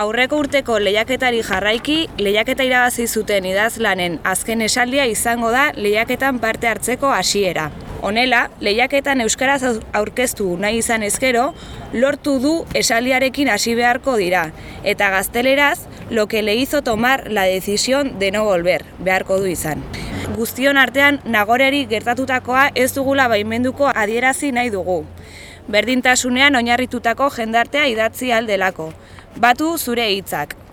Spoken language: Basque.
Aurreko urteko lehiaketari jarraiki, lehiaketa irabazi zuten idazlanen azken esaldia izango da lehiaketan parte hartzeko hasiera. Honela, lehiaketan euskaraz aurkeztu nahi izan ezkero, lortu du esaldiarekin hasi beharko dira, eta gazteleraz, lo que le hizo tomar la decisión de no volver, beharko du izan. Guztion artean, nagoreri gertatutakoa ez dugula baimenduko adierazi nahi dugu. Berdintasunean oinarritutako jendartea idatzi aldelako. Batu zure hitzak.